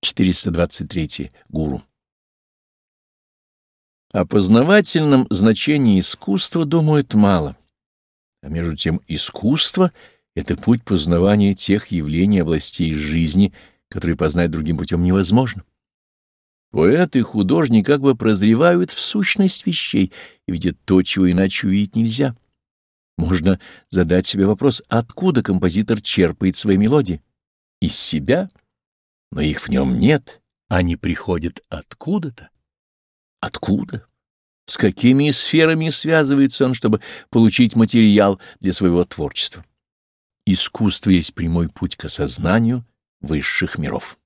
423. Гуру. О познавательном значении искусства думают мало, а между тем искусство — это путь познавания тех явлений областей жизни, которые познать другим путем невозможно. Поэт и художник как бы прозревают в сущность вещей и видят то, чего иначе увидеть нельзя. Можно задать себе вопрос, откуда композитор черпает свои мелодии? Из себя? Но их в нем нет, они приходят откуда-то. Откуда? С какими сферами связывается он, чтобы получить материал для своего творчества? Искусство есть прямой путь к осознанию высших миров.